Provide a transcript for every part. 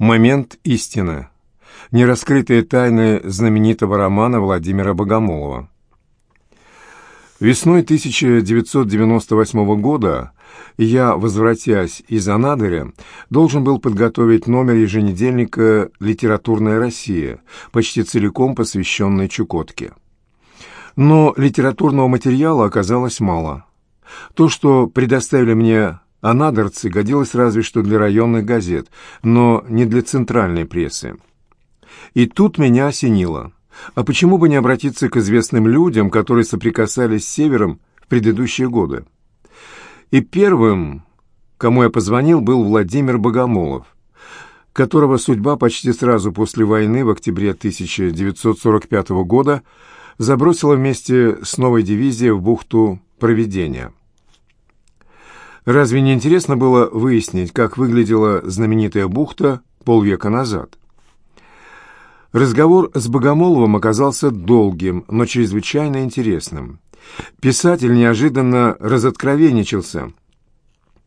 Момент истины. Нераскрытые тайны знаменитого романа Владимира Богомолова. Весной 1998 года я, возвратясь из Анадыря, должен был подготовить номер еженедельника «Литературная Россия», почти целиком посвященный Чукотке. Но литературного материала оказалось мало. То, что предоставили мне анадырцы, годилось разве что для районных газет, но не для центральной прессы. И тут меня осенило. А почему бы не обратиться к известным людям, которые соприкасались с Севером в предыдущие годы? И первым, кому я позвонил, был Владимир Богомолов, которого судьба почти сразу после войны в октябре 1945 года забросила вместе с новой дивизией в бухту Проведения. Разве не интересно было выяснить, как выглядела знаменитая бухта полвека назад? Разговор с Богомоловым оказался долгим, но чрезвычайно интересным. Писатель неожиданно разоткровенничался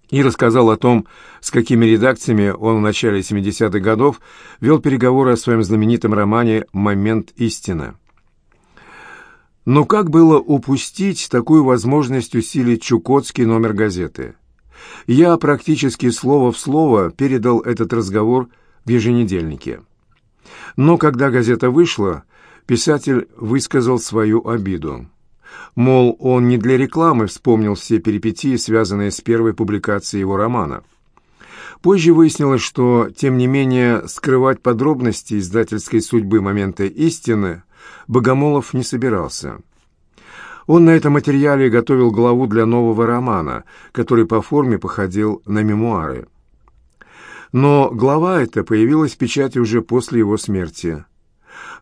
и рассказал о том, с какими редакциями он в начале 70-х годов вел переговоры о своем знаменитом романе «Момент истины». Но как было упустить такую возможность усилить чукотский номер газеты? Я практически слово в слово передал этот разговор в еженедельнике. Но когда газета вышла, писатель высказал свою обиду. Мол, он не для рекламы вспомнил все перипетии, связанные с первой публикацией его романа. Позже выяснилось, что, тем не менее, скрывать подробности издательской судьбы момента истины Богомолов не собирался. Он на этом материале готовил главу для нового романа, который по форме походил на мемуары. Но глава эта появилась в печати уже после его смерти.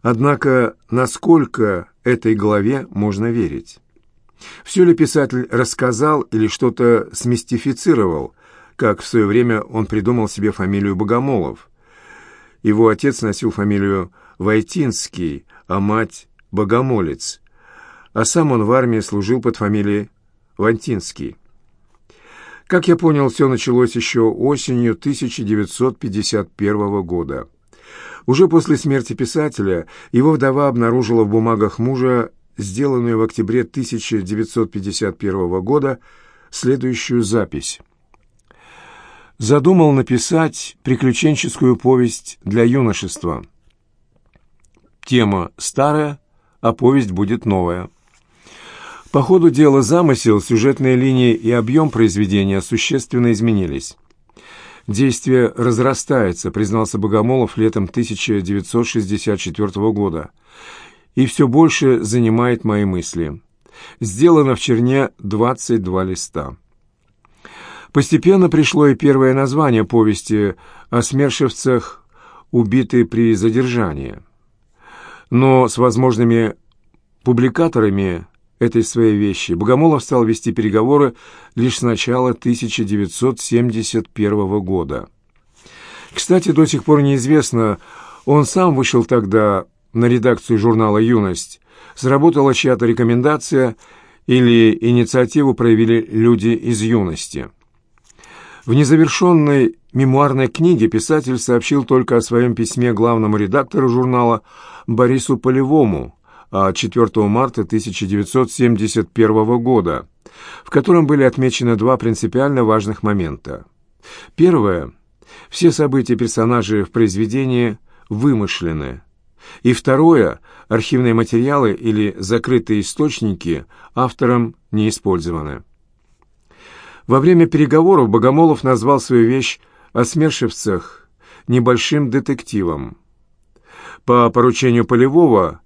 Однако, насколько этой главе можно верить? Все ли писатель рассказал или что-то смистифицировал, как в свое время он придумал себе фамилию Богомолов? Его отец носил фамилию Войтинский, а мать – Богомолец, а сам он в армии служил под фамилией Вантинский. Как я понял, все началось еще осенью 1951 года. Уже после смерти писателя его вдова обнаружила в бумагах мужа, сделанную в октябре 1951 года, следующую запись. Задумал написать приключенческую повесть для юношества. Тема старая, а повесть будет новая. По ходу дела замысел, сюжетные линии и объем произведения существенно изменились. «Действие разрастается», — признался Богомолов летом 1964 года, «и все больше занимает мои мысли. Сделано в черне 22 листа». Постепенно пришло и первое название повести о смершевцах, убитые при задержании. Но с возможными публикаторами этой своей вещи Богомолов стал вести переговоры лишь с начала 1971 года. Кстати, до сих пор неизвестно, он сам вышел тогда на редакцию журнала «Юность», сработала чья-то рекомендация или инициативу проявили люди из «Юности». В незавершенной мемуарной книге писатель сообщил только о своем письме главному редактору журнала Борису Полевому – 4 марта 1971 года, в котором были отмечены два принципиально важных момента. Первое. Все события персонажей в произведении вымышлены. И второе. Архивные материалы или закрытые источники автором не использованы. Во время переговоров Богомолов назвал свою вещь о смершевцах небольшим детективом. По поручению Полевого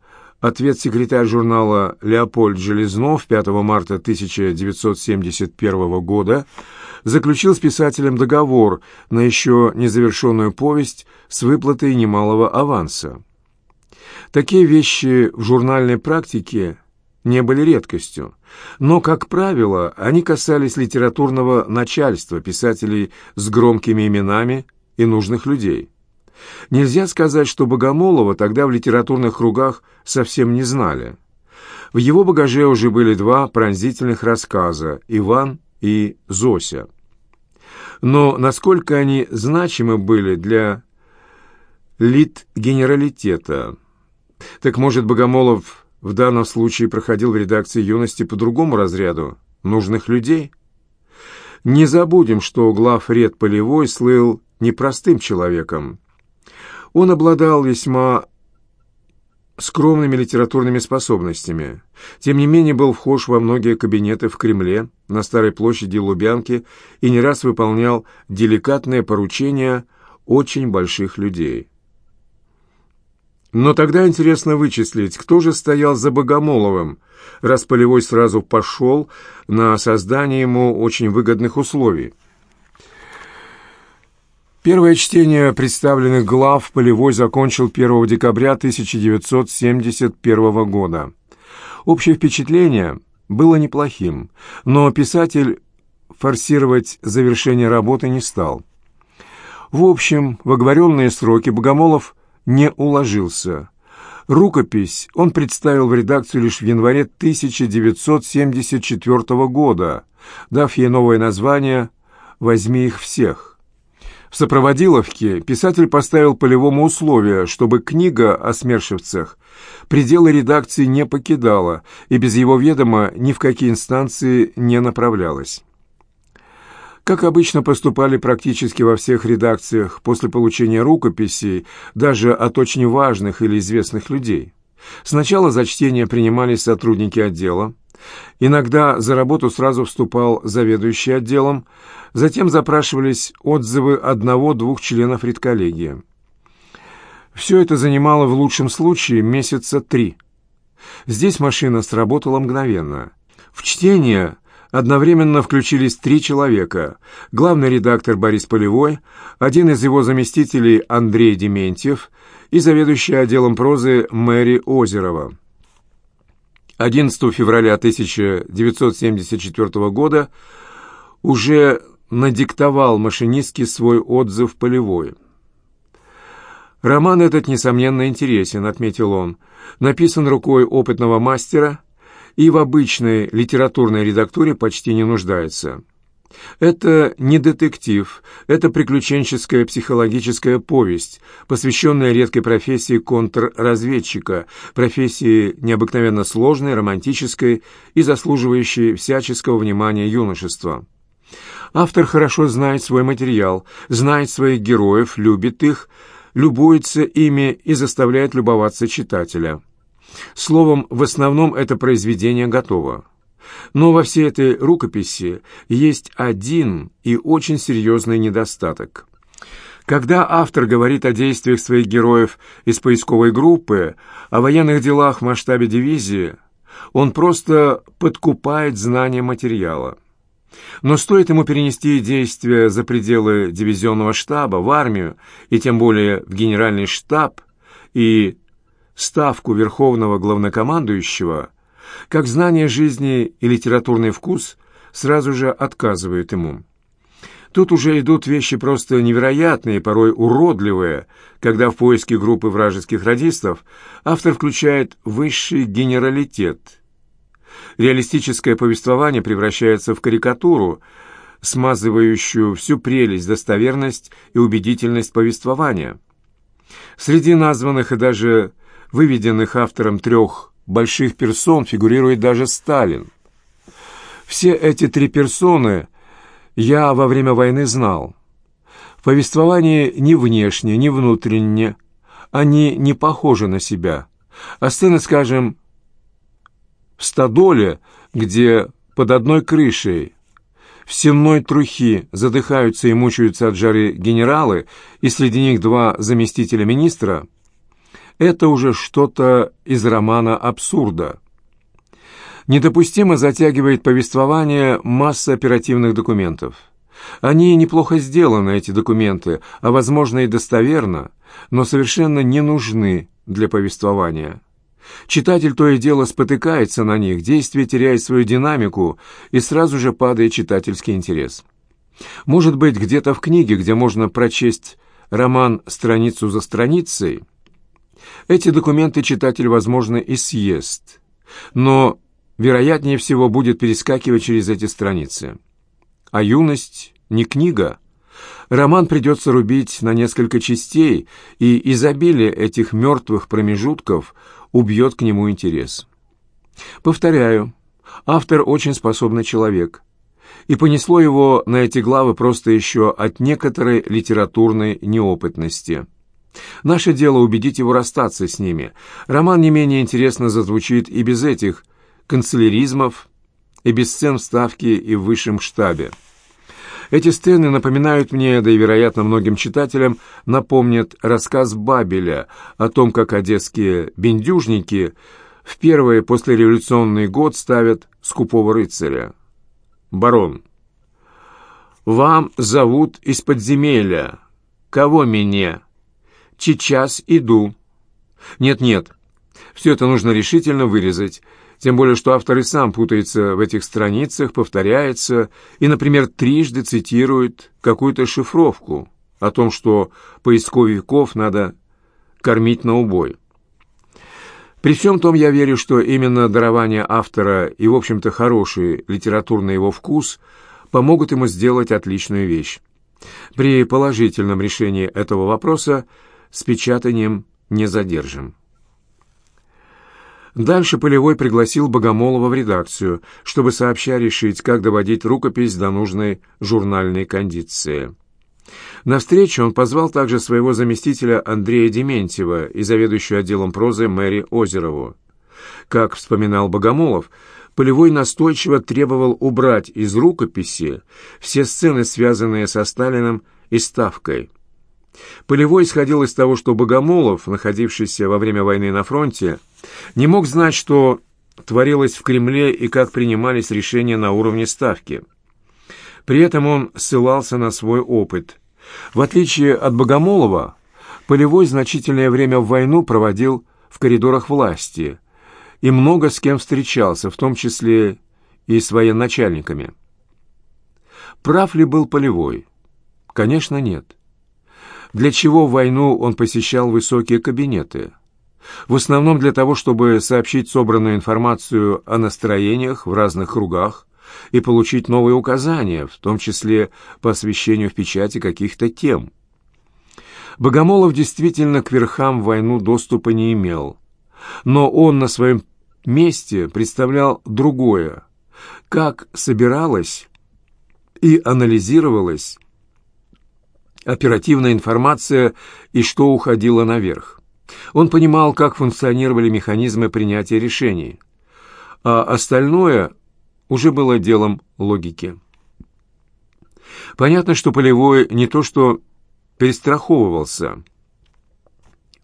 Ответ секретарь журнала Леопольд Железнов 5 марта 1971 года заключил с писателем договор на еще незавершенную повесть с выплатой немалого аванса. Такие вещи в журнальной практике не были редкостью, но, как правило, они касались литературного начальства, писателей с громкими именами и нужных людей. Нельзя сказать, что Богомолова тогда в литературных кругах совсем не знали. В его багаже уже были два пронзительных рассказа «Иван» и «Зося». Но насколько они значимы были для лид генералитета. Так может, Богомолов в данном случае проходил в редакции «Юности» по другому разряду нужных людей? Не забудем, что главред Полевой слыл непростым человеком. Он обладал весьма скромными литературными способностями. Тем не менее, был вхож во многие кабинеты в Кремле, на Старой площади Лубянки и не раз выполнял деликатные поручения очень больших людей. Но тогда интересно вычислить, кто же стоял за Богомоловым, раз Полевой сразу пошел на создание ему очень выгодных условий. Первое чтение представленных глав Полевой закончил 1 декабря 1971 года. Общее впечатление было неплохим, но писатель форсировать завершение работы не стал. В общем, в оговоренные сроки Богомолов не уложился. Рукопись он представил в редакцию лишь в январе 1974 года, дав ей новое название «Возьми их всех». В сопроводиловке писатель поставил полевому условие, чтобы книга о смершевцах пределы редакции не покидала и без его ведома ни в какие инстанции не направлялась. Как обычно поступали практически во всех редакциях после получения рукописей, даже от очень важных или известных людей. Сначала за чтение принимались сотрудники отдела, Иногда за работу сразу вступал заведующий отделом, затем запрашивались отзывы одного-двух членов редколлегии. Все это занимало в лучшем случае месяца три. Здесь машина сработала мгновенно. В чтение одновременно включились три человека. Главный редактор Борис Полевой, один из его заместителей Андрей Дементьев и заведующий отделом прозы Мэри Озерова. 11 февраля 1974 года уже надиктовал машинистке свой отзыв полевой. «Роман этот, несомненно, интересен», — отметил он. «Написан рукой опытного мастера и в обычной литературной редактуре почти не нуждается». Это не детектив, это приключенческая психологическая повесть, посвященная редкой профессии контрразведчика, профессии необыкновенно сложной, романтической и заслуживающей всяческого внимания юношества. Автор хорошо знает свой материал, знает своих героев, любит их, любуется ими и заставляет любоваться читателя. Словом, в основном это произведение готово. Но во всей этой рукописи есть один и очень серьезный недостаток. Когда автор говорит о действиях своих героев из поисковой группы, о военных делах в масштабе дивизии, он просто подкупает знание материала. Но стоит ему перенести действия за пределы дивизионного штаба, в армию, и тем более в генеральный штаб, и ставку верховного главнокомандующего, как знание жизни и литературный вкус сразу же отказывают ему. Тут уже идут вещи просто невероятные, порой уродливые, когда в поиске группы вражеских радистов автор включает высший генералитет. Реалистическое повествование превращается в карикатуру, смазывающую всю прелесть, достоверность и убедительность повествования. Среди названных и даже выведенных автором трех больших персон фигурирует даже Сталин. Все эти три персоны я во время войны знал. В повествовании ни внешне, ни внутренне они не похожи на себя. А сцены, скажем, в Стадоле, где под одной крышей в сенной трухи задыхаются и мучаются от жары генералы, и среди них два заместителя министра – это уже что-то из романа абсурда. Недопустимо затягивает повествование масса оперативных документов. Они неплохо сделаны, эти документы, а, возможно, и достоверно, но совершенно не нужны для повествования. Читатель то и дело спотыкается на них, действие теряет свою динамику, и сразу же падает читательский интерес. Может быть, где-то в книге, где можно прочесть роман страницу за страницей – эти документы читатель, возможно, и съест, но, вероятнее всего, будет перескакивать через эти страницы. А юность не книга. роман придется рубить на несколько частей, и изобилие этих мертвых промежутков убьет к нему интерес. Повторяю, автор очень способный человек, и понесло его на эти главы просто еще от некоторой литературной неопытности. Наше дело убедить его расстаться с ними. Роман не менее интересно зазвучит и без этих канцеляризмов, и без сцен вставки и в высшем штабе. Эти сцены напоминают мне, да и, вероятно, многим читателям напомнят рассказ Бабеля о том, как одесские бендюжники в первый послереволюционный год ставят скупого рыцаря. Барон. «Вам зовут из подземелья. Кого мне?» «Сейчас иду». «Нет-нет, все это нужно решительно вырезать. Тем более, что автор и сам путается в этих страницах, повторяется и, например, трижды цитирует какую-то шифровку о том, что поисковиков надо кормить на убой. При всем том я верю, что именно дарование автора и, в общем-то, хороший литературный его вкус помогут ему сделать отличную вещь. При положительном решении этого вопроса с печатанием не задержим. Дальше Полевой пригласил Богомолова в редакцию, чтобы сообща решить, как доводить рукопись до нужной журнальной кондиции. На встречу он позвал также своего заместителя Андрея Дементьева и заведующую отделом прозы Мэри Озерову. Как вспоминал Богомолов, Полевой настойчиво требовал убрать из рукописи все сцены, связанные со Сталиным и Ставкой. Полевой исходил из того, что Богомолов, находившийся во время войны на фронте, не мог знать, что творилось в Кремле и как принимались решения на уровне Ставки. При этом он ссылался на свой опыт. В отличие от Богомолова, Полевой значительное время в войну проводил в коридорах власти и много с кем встречался, в том числе и с военачальниками. Прав ли был Полевой? Конечно, нет. Для чего в войну он посещал высокие кабинеты? В основном для того, чтобы сообщить собранную информацию о настроениях в разных кругах и получить новые указания, в том числе по освещению в печати каких-то тем. Богомолов действительно к верхам войну доступа не имел, но он на своем месте представлял другое, как собиралась и анализировалась оперативная информация и что уходило наверх. Он понимал, как функционировали механизмы принятия решений, а остальное уже было делом логики. Понятно, что Полевой не то что перестраховывался.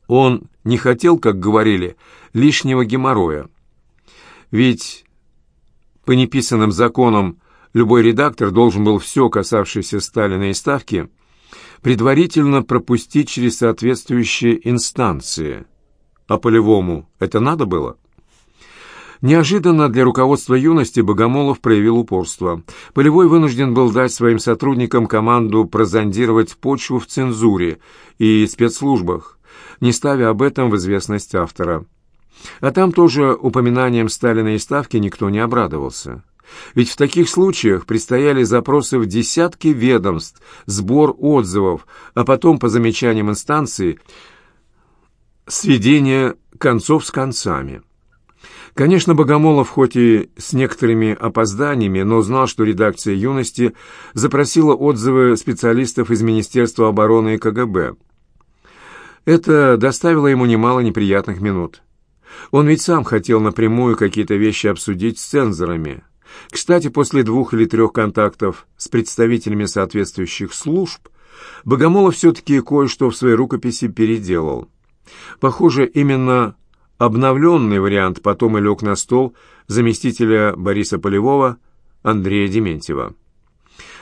Он не хотел, как говорили, лишнего геморроя. Ведь по неписанным законам любой редактор должен был все, касавшееся Сталина и Ставки, предварительно пропустить через соответствующие инстанции. А Полевому это надо было? Неожиданно для руководства юности Богомолов проявил упорство. Полевой вынужден был дать своим сотрудникам команду прозондировать почву в цензуре и спецслужбах, не ставя об этом в известность автора. А там тоже упоминанием Сталина и Ставки никто не обрадовался. Ведь в таких случаях предстояли запросы в десятки ведомств, сбор отзывов, а потом, по замечаниям инстанции, сведение концов с концами. Конечно, Богомолов, хоть и с некоторыми опозданиями, но знал, что редакция «Юности» запросила отзывы специалистов из Министерства обороны и КГБ. Это доставило ему немало неприятных минут. Он ведь сам хотел напрямую какие-то вещи обсудить с цензорами. Кстати, после двух или трех контактов с представителями соответствующих служб, Богомолов все-таки кое-что в своей рукописи переделал. Похоже, именно обновленный вариант потом и лег на стол заместителя Бориса Полевого Андрея Дементьева.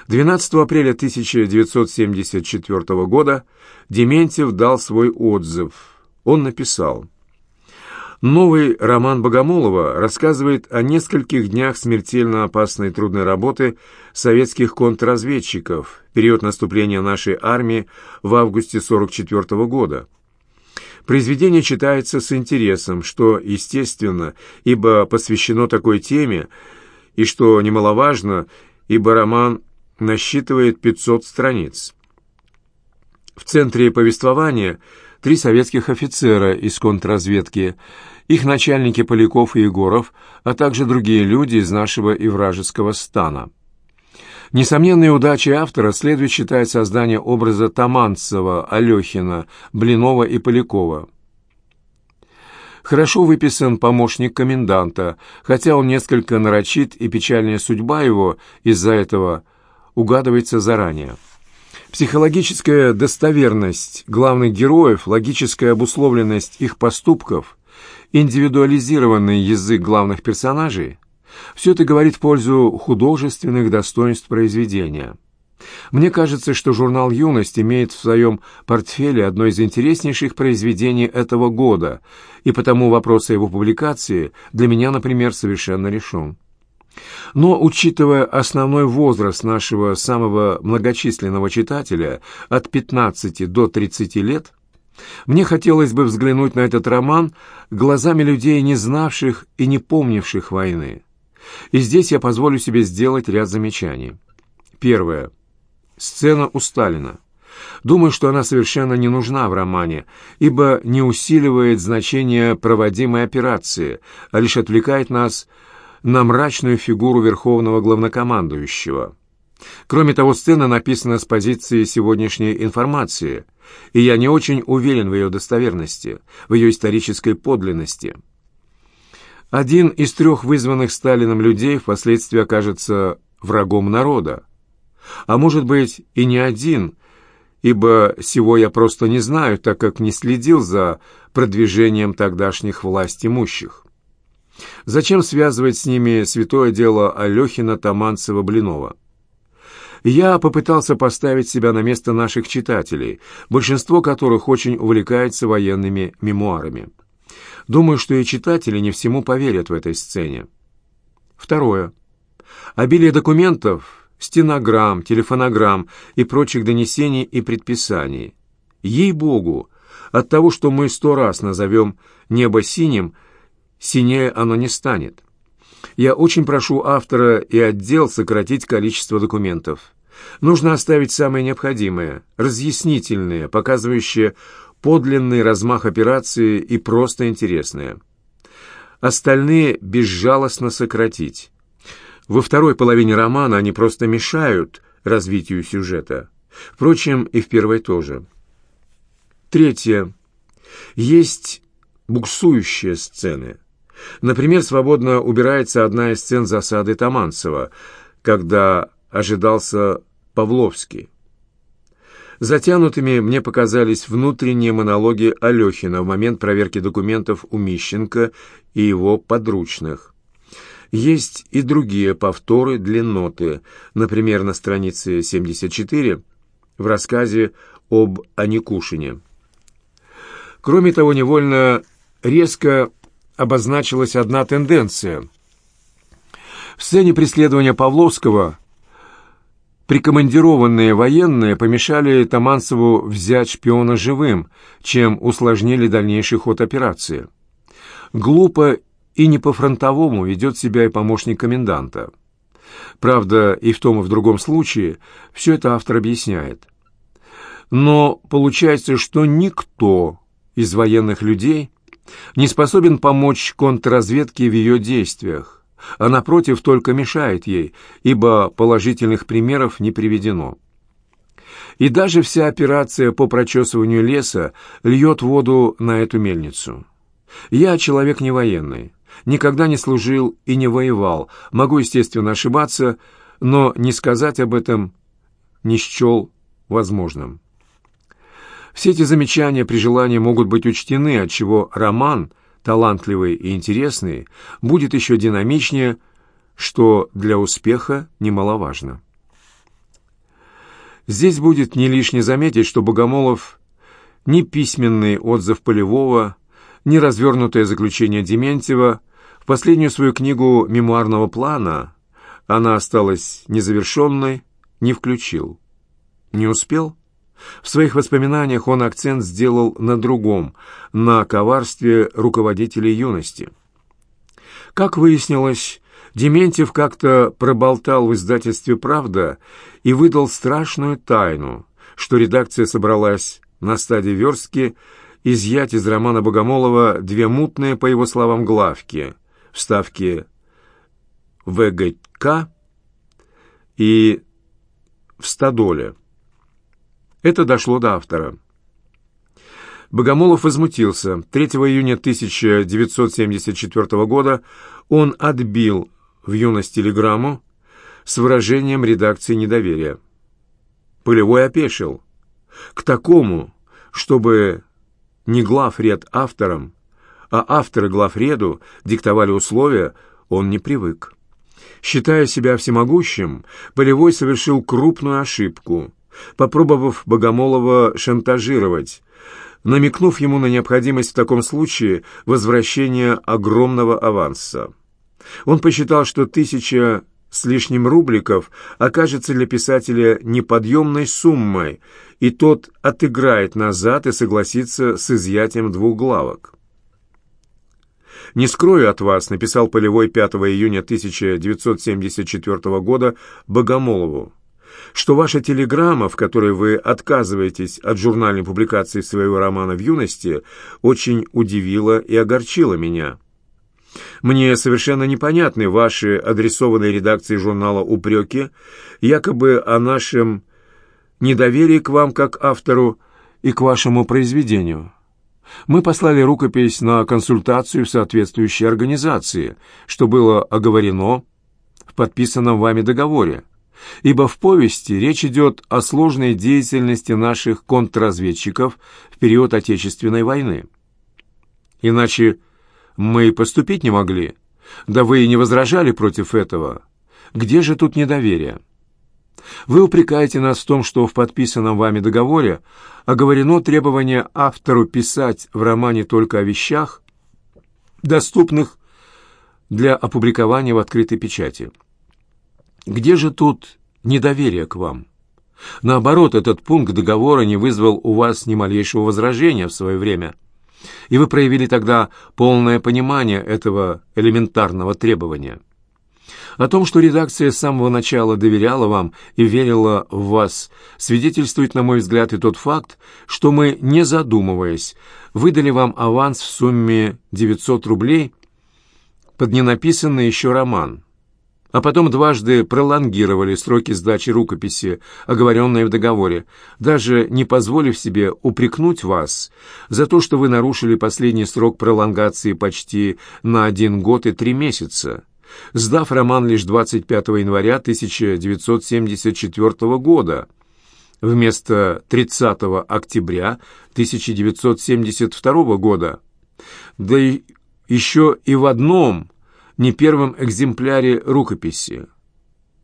12 апреля 1974 года Дементьев дал свой отзыв. Он написал Новый роман Богомолова рассказывает о нескольких днях смертельно опасной трудной работы советских контрразведчиков период наступления нашей армии в августе 1944 года. Произведение читается с интересом, что естественно, ибо посвящено такой теме, и, что немаловажно, ибо роман насчитывает 500 страниц. В центре повествования три советских офицера из контрразведки, их начальники Поляков и Егоров, а также другие люди из нашего и вражеского стана. Несомненной удачей автора следует считать создание образа Таманцева, Алехина, Блинова и Полякова. Хорошо выписан помощник коменданта, хотя он несколько нарочит, и печальная судьба его из-за этого угадывается заранее. Психологическая достоверность главных героев, логическая обусловленность их поступков, индивидуализированный язык главных персонажей – все это говорит в пользу художественных достоинств произведения. Мне кажется, что журнал «Юность» имеет в своем портфеле одно из интереснейших произведений этого года, и потому вопрос о его публикации для меня, например, совершенно решен. Но, учитывая основной возраст нашего самого многочисленного читателя от 15 до 30 лет, мне хотелось бы взглянуть на этот роман глазами людей, не знавших и не помнивших войны. И здесь я позволю себе сделать ряд замечаний. Первое. Сцена у Сталина. Думаю, что она совершенно не нужна в романе, ибо не усиливает значение проводимой операции, а лишь отвлекает нас на мрачную фигуру верховного главнокомандующего. Кроме того, сцена написана с позиции сегодняшней информации, и я не очень уверен в ее достоверности, в ее исторической подлинности. Один из трех вызванных Сталином людей впоследствии окажется врагом народа. А может быть и не один, ибо всего я просто не знаю, так как не следил за продвижением тогдашних власть имущих. Зачем связывать с ними святое дело Алехина, Таманцева, Блинова? Я попытался поставить себя на место наших читателей, большинство которых очень увлекается военными мемуарами. Думаю, что и читатели не всему поверят в этой сцене. Второе. Обилие документов, стенограмм, телефонограмм и прочих донесений и предписаний. Ей-богу, от того, что мы сто раз назовем небо синим, синее оно не станет. Я очень прошу автора и отдел сократить количество документов. Нужно оставить самое необходимое, разъяснительное, показывающее подлинный размах операции и просто интересное. Остальные безжалостно сократить. Во второй половине романа они просто мешают развитию сюжета. Впрочем, и в первой тоже. Третье. Есть буксующие сцены. Например, свободно убирается одна из сцен засады Таманцева, когда ожидался Павловский. Затянутыми мне показались внутренние монологи Алехина в момент проверки документов у Мищенко и его подручных. Есть и другие повторы длинноты, например, на странице 74 в рассказе об Аникушине. Кроме того, невольно резко обозначилась одна тенденция. В сцене преследования Павловского Прикомандированные военные помешали Таманцеву взять шпиона живым, чем усложнили дальнейший ход операции. Глупо и не по-фронтовому ведет себя и помощник коменданта. Правда, и в том, и в другом случае все это автор объясняет. Но получается, что никто из военных людей не способен помочь контрразведке в ее действиях, а напротив только мешает ей, ибо положительных примеров не приведено. И даже вся операция по прочесыванию леса льет воду на эту мельницу. Я человек не военный, никогда не служил и не воевал, могу, естественно, ошибаться, но не сказать об этом не счел возможным. Все эти замечания при желании могут быть учтены, отчего роман талантливый и интересный, будет еще динамичнее, что для успеха немаловажно. Здесь будет не лишне заметить, что Богомолов ни письменный отзыв Полевого, ни развернутое заключение Дементьева в последнюю свою книгу мемуарного плана она осталась незавершенной, не включил. Не успел? В своих воспоминаниях он акцент сделал на другом, на коварстве руководителей юности. Как выяснилось, Дементьев как-то проболтал в издательстве «Правда» и выдал страшную тайну, что редакция собралась на стадии верстки изъять из романа Богомолова две мутные, по его словам, главки, вставки ВГК и в Стадоле. Это дошло до автора. Богомолов возмутился. 3 июня 1974 года он отбил в юность телеграмму с выражением редакции недоверия. Полевой опешил. К такому, чтобы не главред авторам, а авторы главреду диктовали условия, он не привык. Считая себя всемогущим, Полевой совершил крупную ошибку, попробовав Богомолова шантажировать, намекнув ему на необходимость в таком случае возвращения огромного аванса. Он посчитал, что тысяча с лишним рубликов окажется для писателя неподъемной суммой, и тот отыграет назад и согласится с изъятием двух главок. «Не скрою от вас», — написал Полевой 5 июня 1974 года Богомолову, что ваша телеграмма, в которой вы отказываетесь от журнальной публикации своего романа в юности, очень удивила и огорчила меня. Мне совершенно непонятны ваши адресованные редакции журнала «Упреки», якобы о нашем недоверии к вам как автору и к вашему произведению. Мы послали рукопись на консультацию в соответствующей организации, что было оговорено в подписанном вами договоре ибо в повести речь идет о сложной деятельности наших контрразведчиков в период Отечественной войны. Иначе мы и поступить не могли, да вы и не возражали против этого. Где же тут недоверие? Вы упрекаете нас в том, что в подписанном вами договоре оговорено требование автору писать в романе только о вещах, доступных для опубликования в открытой печати. Где же тут недоверие к вам? Наоборот, этот пункт договора не вызвал у вас ни малейшего возражения в свое время, и вы проявили тогда полное понимание этого элементарного требования. О том, что редакция с самого начала доверяла вам и верила в вас, свидетельствует, на мой взгляд, и тот факт, что мы, не задумываясь, выдали вам аванс в сумме 900 рублей под ненаписанный еще роман – а потом дважды пролонгировали сроки сдачи рукописи, оговоренные в договоре, даже не позволив себе упрекнуть вас за то, что вы нарушили последний срок пролонгации почти на один год и три месяца, сдав роман лишь 25 января 1974 года вместо 30 октября 1972 года, да и еще и в одном – не первом экземпляре рукописи.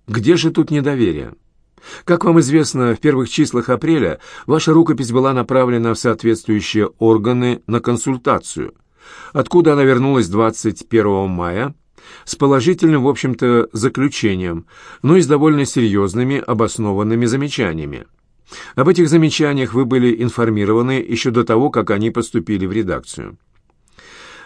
Где же тут недоверие? Как вам известно, в первых числах апреля ваша рукопись была направлена в соответствующие органы на консультацию, откуда она вернулась 21 мая с положительным, в общем-то, заключением, но и с довольно серьезными обоснованными замечаниями. Об этих замечаниях вы были информированы еще до того, как они поступили в редакцию.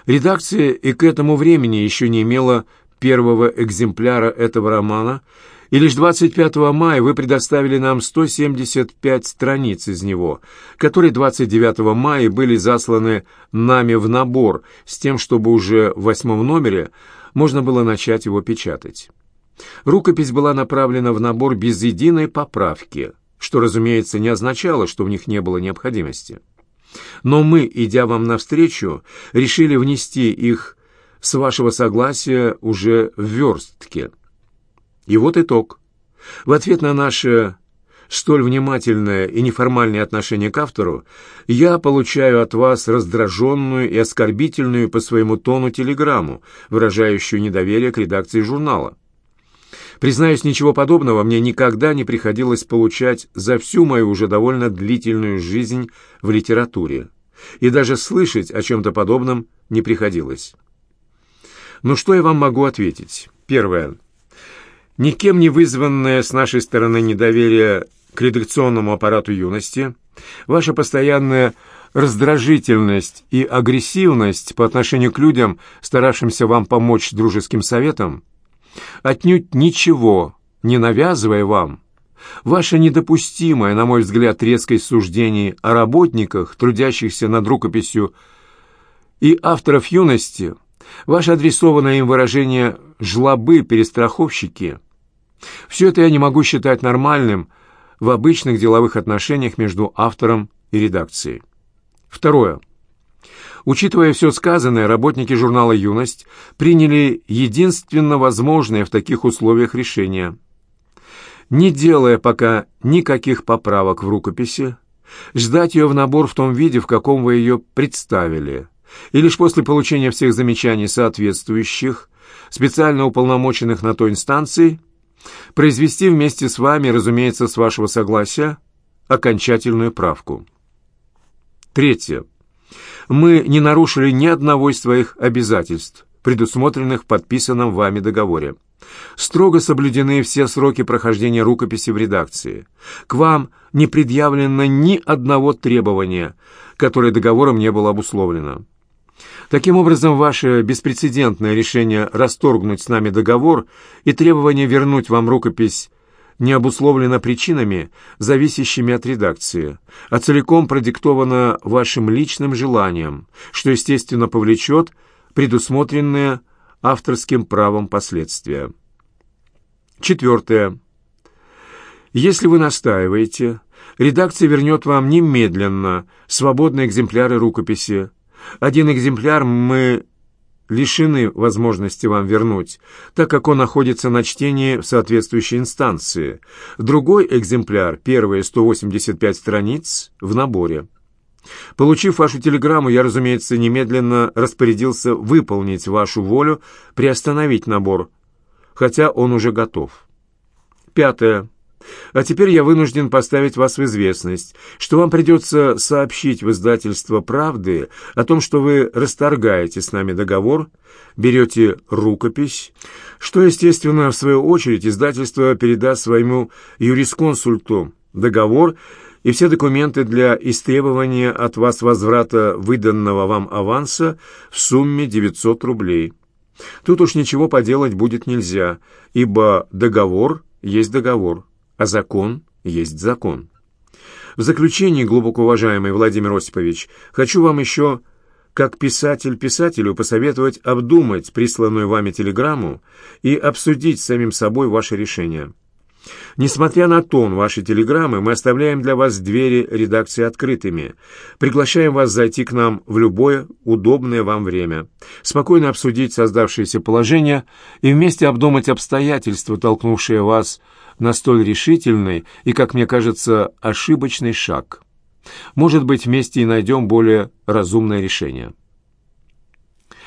Редакция и к этому времени еще не имела первого экземпляра этого романа, и лишь 25 мая вы предоставили нам 175 страниц из него, которые 29 мая были засланы нами в набор с тем, чтобы уже в восьмом номере можно было начать его печатать. Рукопись была направлена в набор без единой поправки, что, разумеется, не означало, что в них не было необходимости. Но мы, идя вам навстречу, решили внести их с вашего согласия уже в верстке. И вот итог. В ответ на наше столь внимательное и неформальное отношение к автору, я получаю от вас раздраженную и оскорбительную по своему тону телеграмму, выражающую недоверие к редакции журнала. Признаюсь, ничего подобного мне никогда не приходилось получать за всю мою уже довольно длительную жизнь в литературе. И даже слышать о чем-то подобном не приходилось. Ну что я вам могу ответить? Первое. Никем не вызванное с нашей стороны недоверие к редакционному аппарату юности, ваша постоянная раздражительность и агрессивность по отношению к людям, старавшимся вам помочь дружеским советом, отнюдь ничего не навязывая вам, Ваше недопустимое, на мой взгляд, резкость суждений о работниках, трудящихся над рукописью, и авторов юности, ваше адресованное им выражение «жлобы, перестраховщики» — все это я не могу считать нормальным в обычных деловых отношениях между автором и редакцией. Второе. Учитывая все сказанное, работники журнала «Юность» приняли единственно возможное в таких условиях решение. Не делая пока никаких поправок в рукописи, ждать ее в набор в том виде, в каком вы ее представили, и лишь после получения всех замечаний соответствующих, специально уполномоченных на то инстанции, произвести вместе с вами, разумеется, с вашего согласия, окончательную правку. Третье мы не нарушили ни одного из своих обязательств, предусмотренных в подписанном вами договоре. Строго соблюдены все сроки прохождения рукописи в редакции. К вам не предъявлено ни одного требования, которое договором не было обусловлено. Таким образом, ваше беспрецедентное решение расторгнуть с нами договор и требование вернуть вам рукопись не обусловлено причинами, зависящими от редакции, а целиком продиктовано вашим личным желанием, что, естественно, повлечет предусмотренные авторским правом последствия. Четвертое. Если вы настаиваете, редакция вернет вам немедленно свободные экземпляры рукописи. Один экземпляр мы лишены возможности вам вернуть, так как он находится на чтении в соответствующей инстанции. Другой экземпляр, первые 185 страниц, в наборе. Получив вашу телеграмму, я, разумеется, немедленно распорядился выполнить вашу волю, приостановить набор, хотя он уже готов. Пятое. А теперь я вынужден поставить вас в известность, что вам придется сообщить в издательство «Правды» о том, что вы расторгаете с нами договор, берете рукопись, что, естественно, в свою очередь издательство передаст своему юрисконсульту договор и все документы для истребования от вас возврата выданного вам аванса в сумме 900 рублей. Тут уж ничего поделать будет нельзя, ибо договор есть договор а закон есть закон. В заключение, глубоко уважаемый Владимир Осипович, хочу вам еще, как писатель писателю, посоветовать обдумать присланную вами телеграмму и обсудить с самим собой ваше решение. Несмотря на тон вашей телеграммы, мы оставляем для вас двери редакции открытыми. Приглашаем вас зайти к нам в любое удобное вам время, спокойно обсудить создавшееся положение и вместе обдумать обстоятельства, толкнувшие вас на столь решительный и, как мне кажется, ошибочный шаг. Может быть, вместе и найдем более разумное решение.